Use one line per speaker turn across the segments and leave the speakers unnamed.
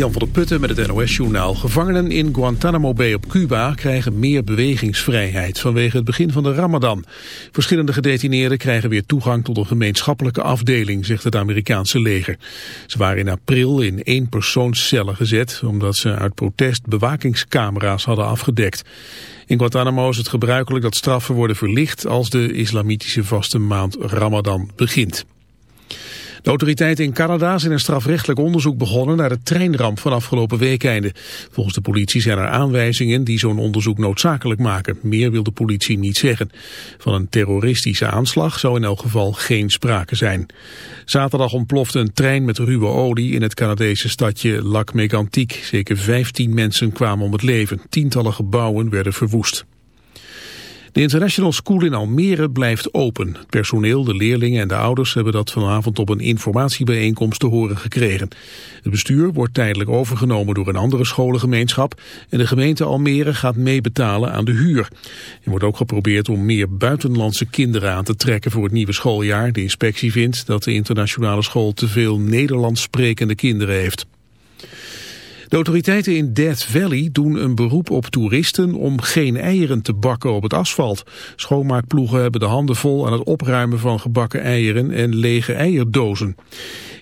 Jan van der Putten met het NOS-journaal. Gevangenen in Guantanamo Bay op Cuba krijgen meer bewegingsvrijheid vanwege het begin van de ramadan. Verschillende gedetineerden krijgen weer toegang tot een gemeenschappelijke afdeling, zegt het Amerikaanse leger. Ze waren in april in één persoonscellen gezet, omdat ze uit protest bewakingscamera's hadden afgedekt. In Guantanamo is het gebruikelijk dat straffen worden verlicht als de islamitische vaste maand ramadan begint. De autoriteiten in Canada zijn een strafrechtelijk onderzoek begonnen naar de treinramp van afgelopen weekende. Volgens de politie zijn er aanwijzingen die zo'n onderzoek noodzakelijk maken. Meer wil de politie niet zeggen. Van een terroristische aanslag zou in elk geval geen sprake zijn. Zaterdag ontplofte een trein met ruwe olie in het Canadese stadje Lac Mégantic. Zeker 15 mensen kwamen om het leven. Tientallen gebouwen werden verwoest. De International School in Almere blijft open. Het personeel, de leerlingen en de ouders hebben dat vanavond op een informatiebijeenkomst te horen gekregen. Het bestuur wordt tijdelijk overgenomen door een andere scholengemeenschap en de gemeente Almere gaat meebetalen aan de huur. Er wordt ook geprobeerd om meer buitenlandse kinderen aan te trekken voor het nieuwe schooljaar. De inspectie vindt dat de internationale school te veel Nederlands sprekende kinderen heeft. De autoriteiten in Death Valley doen een beroep op toeristen om geen eieren te bakken op het asfalt. Schoonmaakploegen hebben de handen vol aan het opruimen van gebakken eieren en lege eierdozen.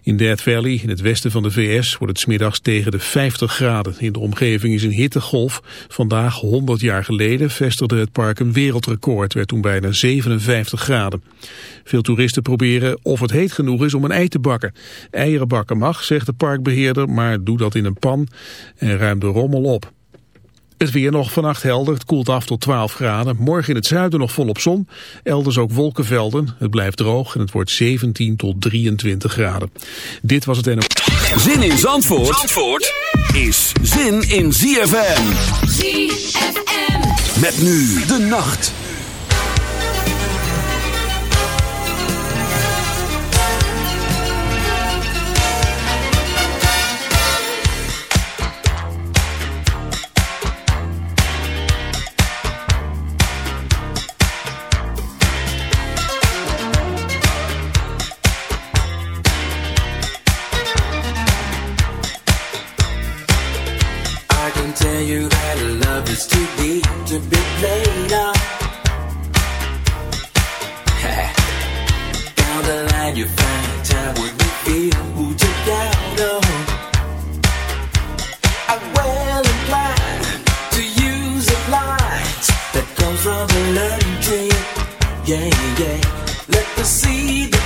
In Death Valley, in het westen van de VS, wordt het smiddags tegen de 50 graden. In de omgeving is een hittegolf. Vandaag, 100 jaar geleden, vestigde het park een wereldrecord. werd toen bijna 57 graden. Veel toeristen proberen of het heet genoeg is om een ei te bakken. Eieren bakken mag, zegt de parkbeheerder, maar doe dat in een pan en ruim de rommel op. Het weer nog vannacht helder, het koelt af tot 12 graden. Morgen in het zuiden nog volop zon, elders ook wolkenvelden. Het blijft droog en het wordt 17 tot 23 graden. Dit was het en...
Zin in Zandvoort, Zandvoort is zin in ZFM.
ZFM.
Met nu de nacht.
Is too deep to be played up. Down the line you find time when you feel who you doubt on. I'm well inclined to use a line that comes from the learning tree. Yeah, yeah. Let the seed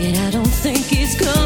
and I don't think it's good.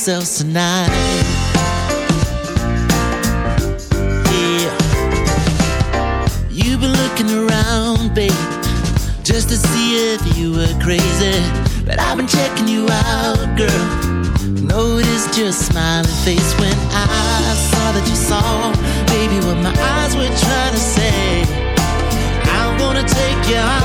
ourselves tonight.
Yeah. You've been looking around, babe, just to see if you were crazy. But I've been checking you out, girl. Notice your smiling face when I saw that you saw, baby, what my eyes were trying to say. I wanna take you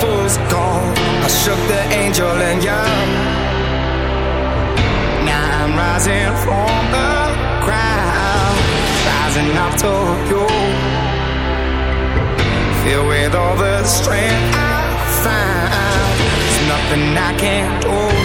fool's gold. I shook the angel and young. Now I'm rising from the crowd, rising up to you. Filled with all the strength I find, there's nothing I can't do.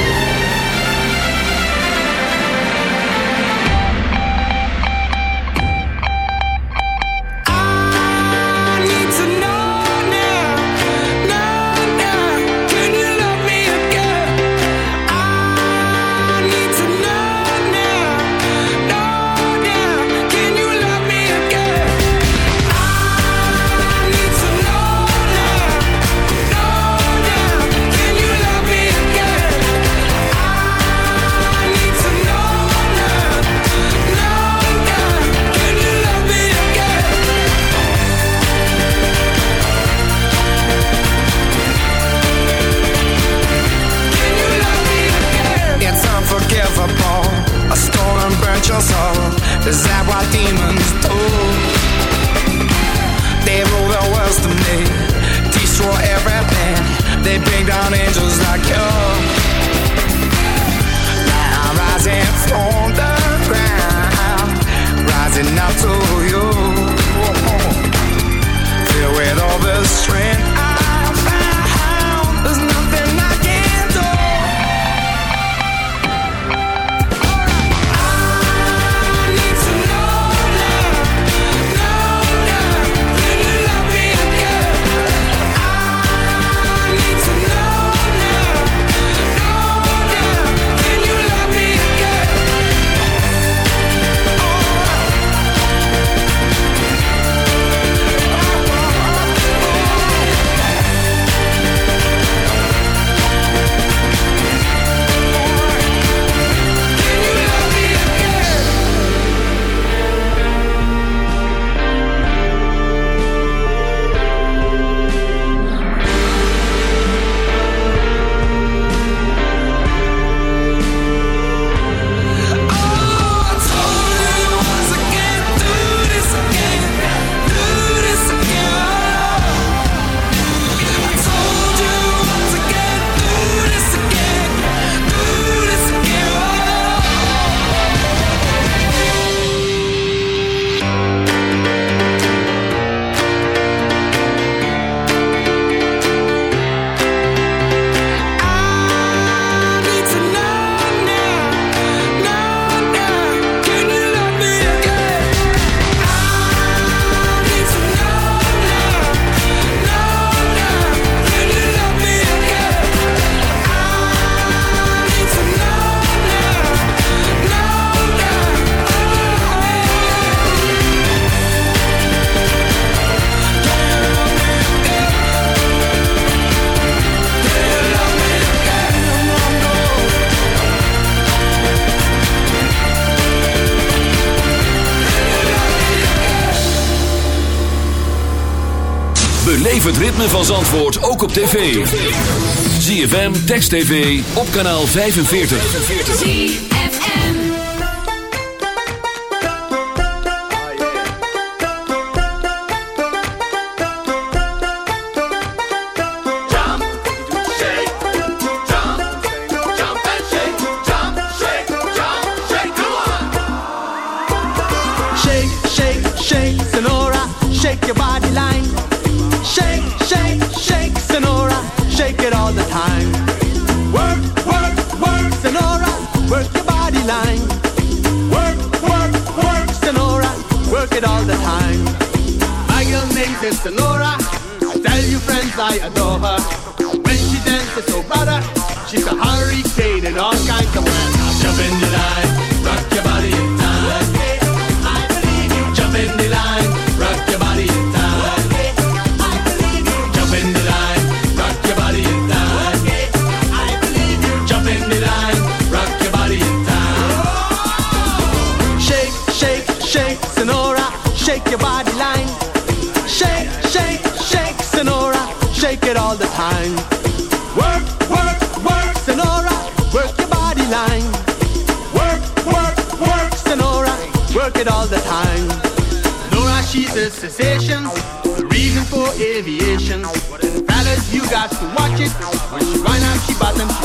van antwoord ook op tv. ZFM, Text TV, op kanaal 45.
Shake, shake, shake, Shake your body sister Laura. Tell your friends I adore her. When she dances so brother, she's a hurricane in all kinds of ways. Jump in the line, rock your body in time. Okay, I believe you. Jump in the line, rock your body in time. Okay, I believe you. Jump in the line, rock your body in time. I believe you. Jump in the line, rock your body in time. Shake, shake, shake, Senora, shake your body line. Texas cessation, the reason for aviation. Fellas, you got to watch it. When she run out, she bottom, she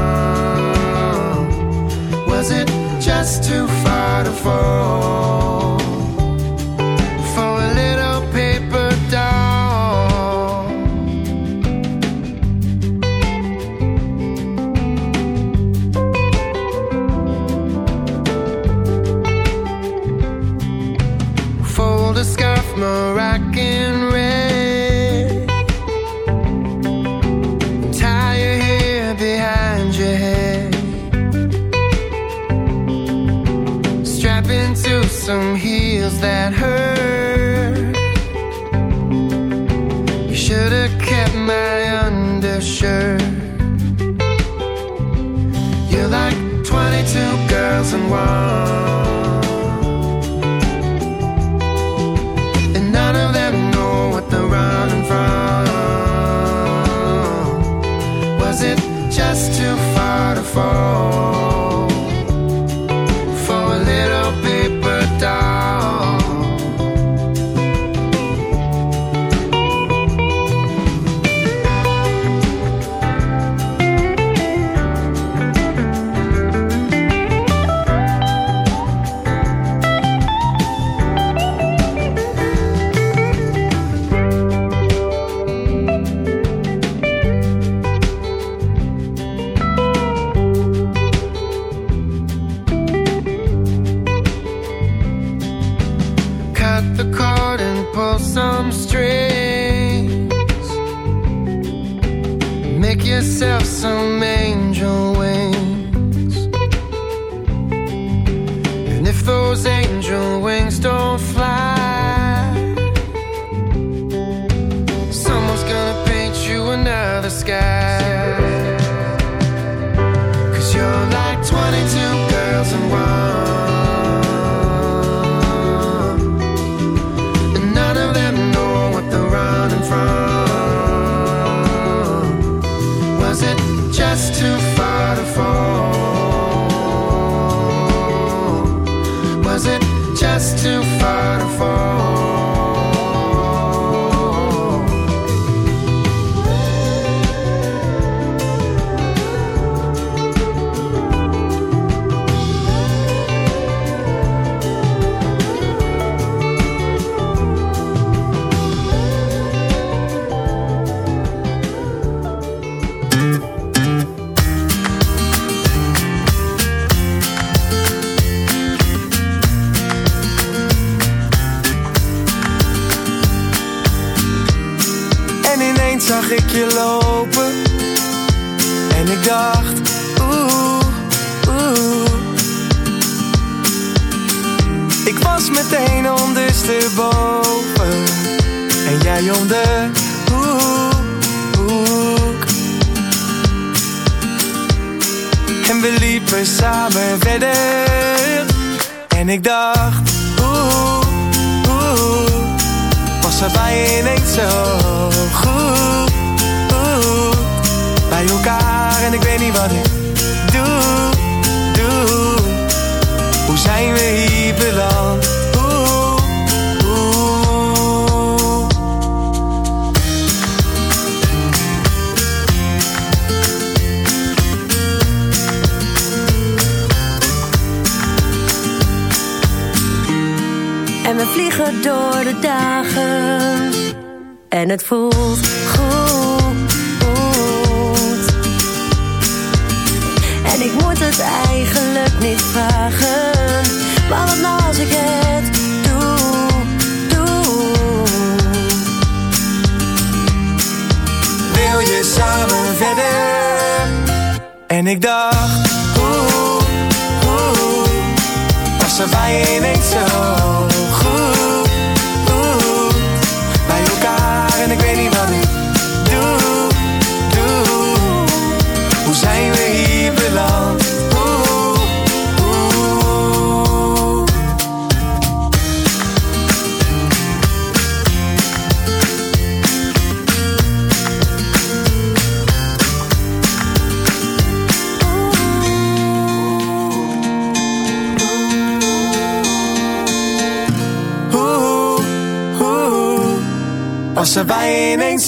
waterfall. I've to some heels that hurt. You should have kept my undershirt. surviving.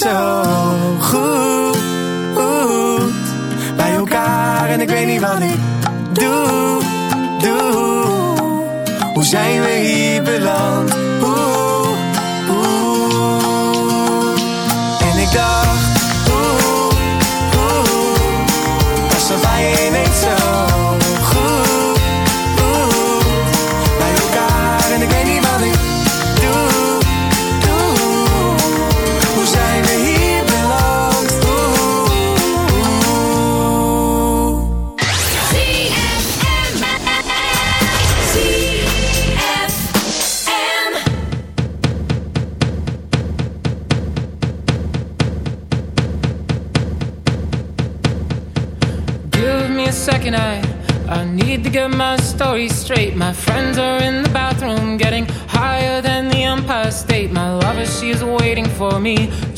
So.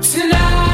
tonight.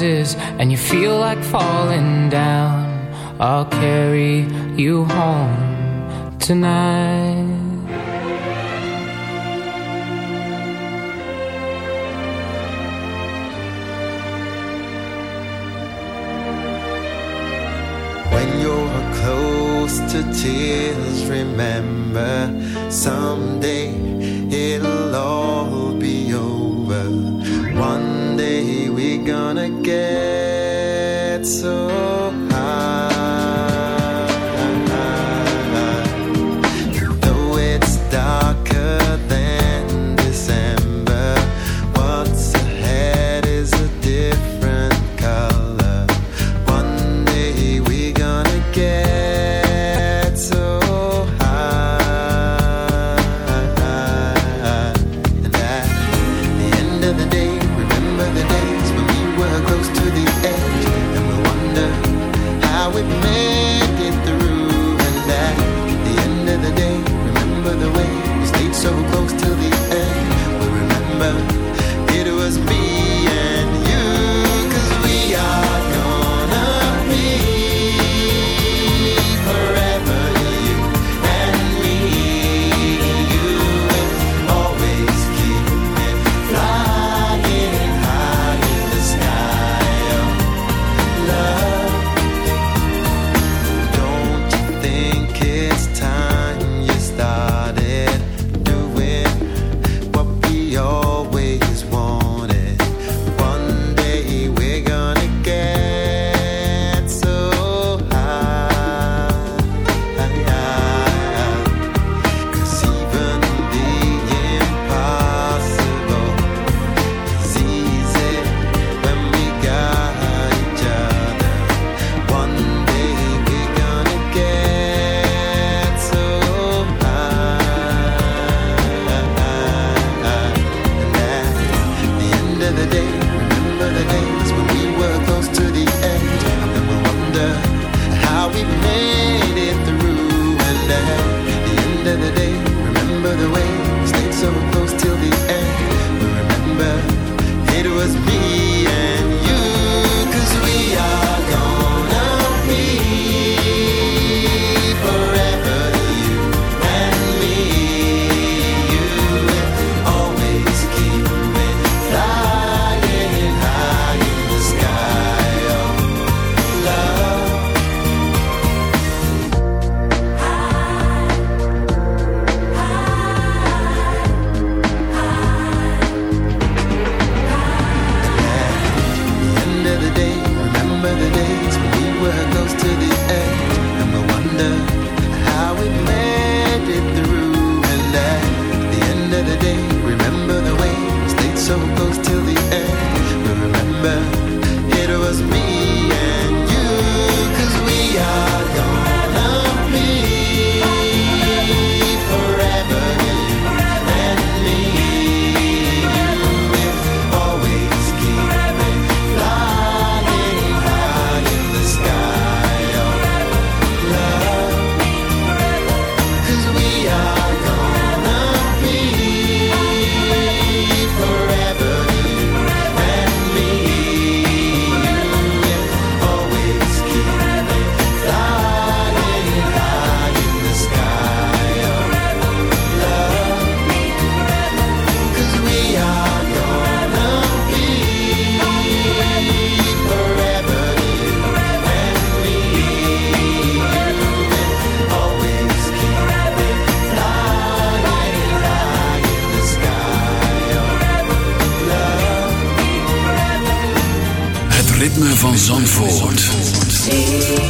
rises and you feel like falling down, I'll carry you home tonight.
When you're close to tears, remember someday get so
van Zandvoort.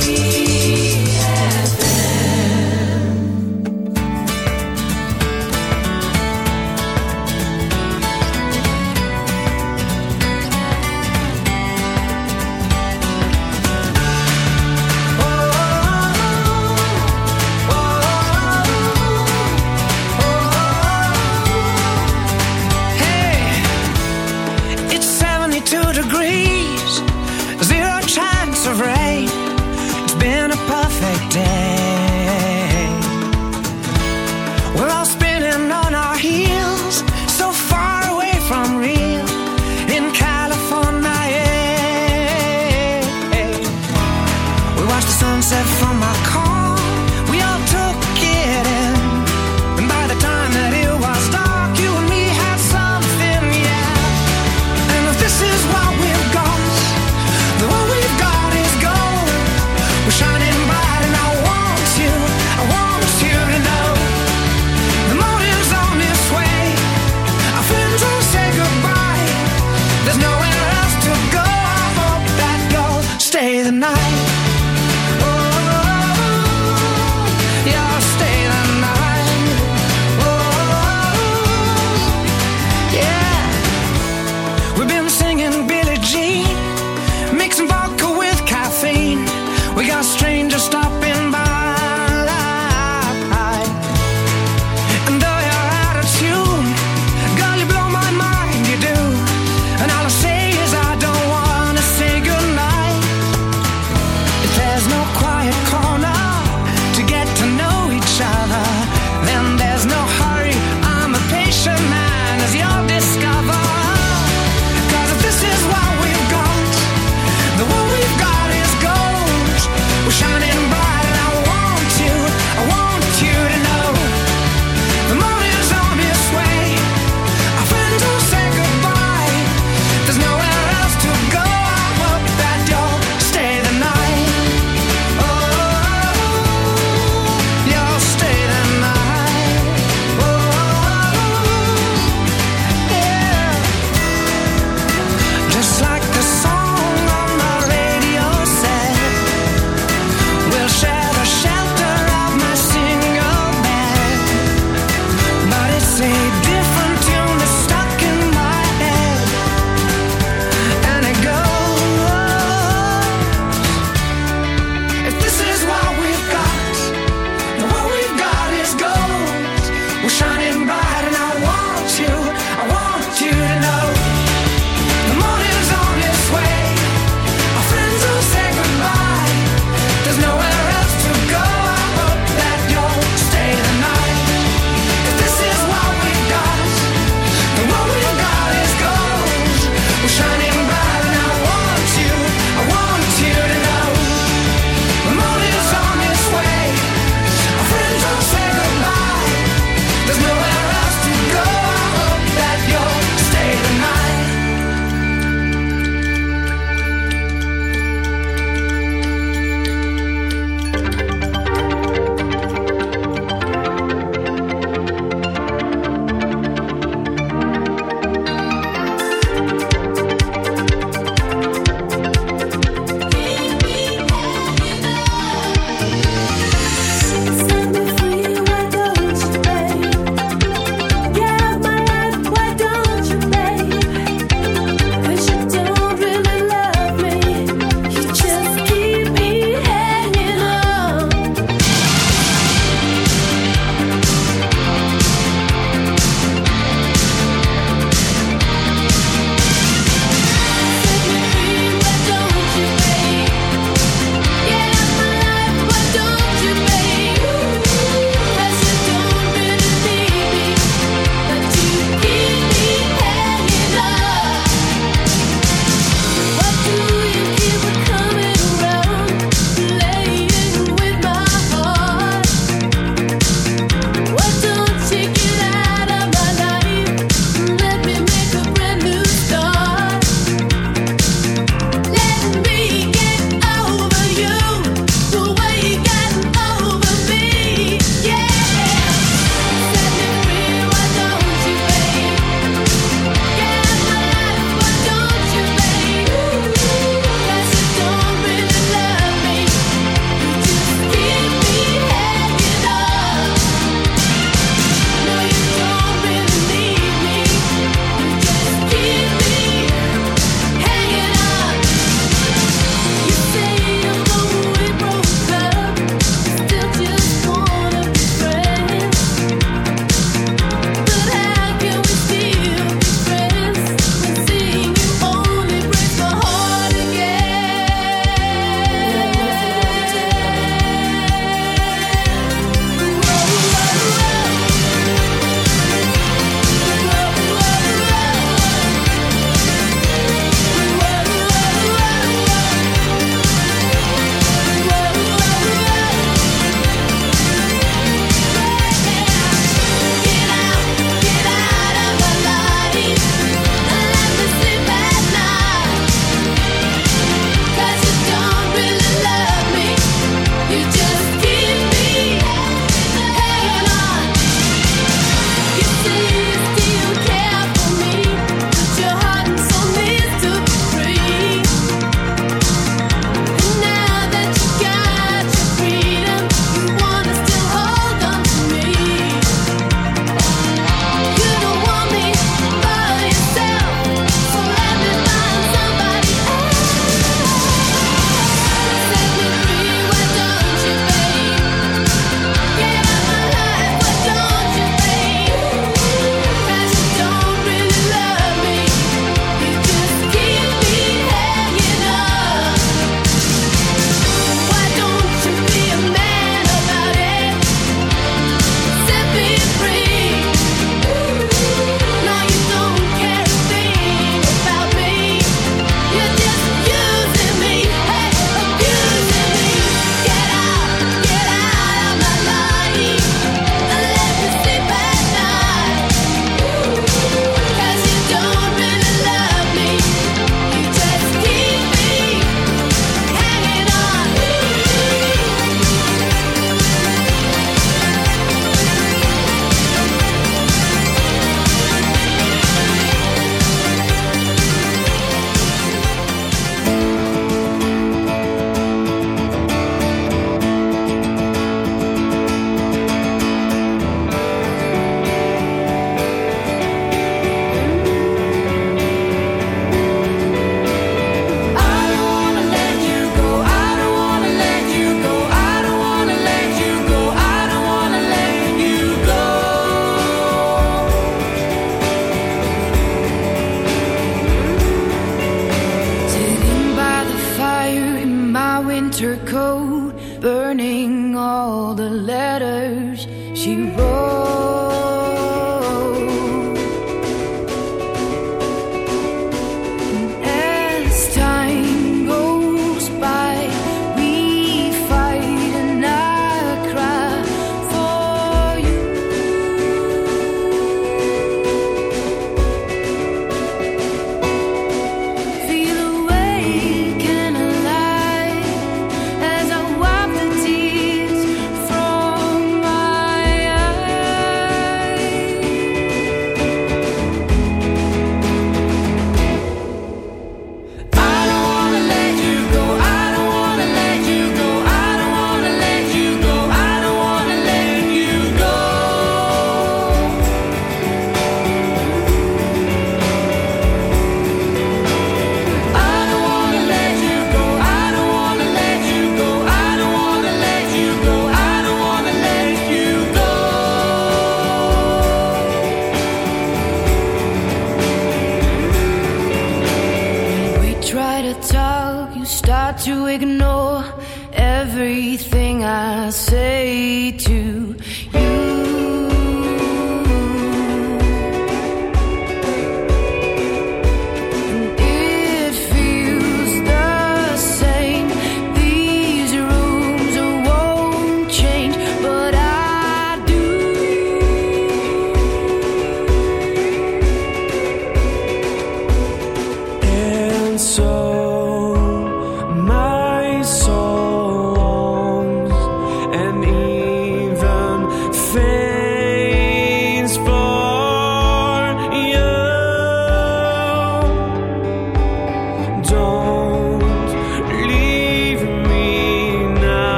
talk, you start to ignore everything I say to you.